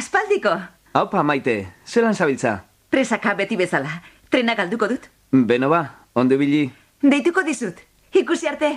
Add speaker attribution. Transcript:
Speaker 1: Aspaldiko.
Speaker 2: Haupa, maite, zelan zabiltza?
Speaker 1: Presaka beti bezala. Trena galduko dut.
Speaker 2: Beno ba, ondo bili.
Speaker 1: Deituko dizut. Ikusi arte.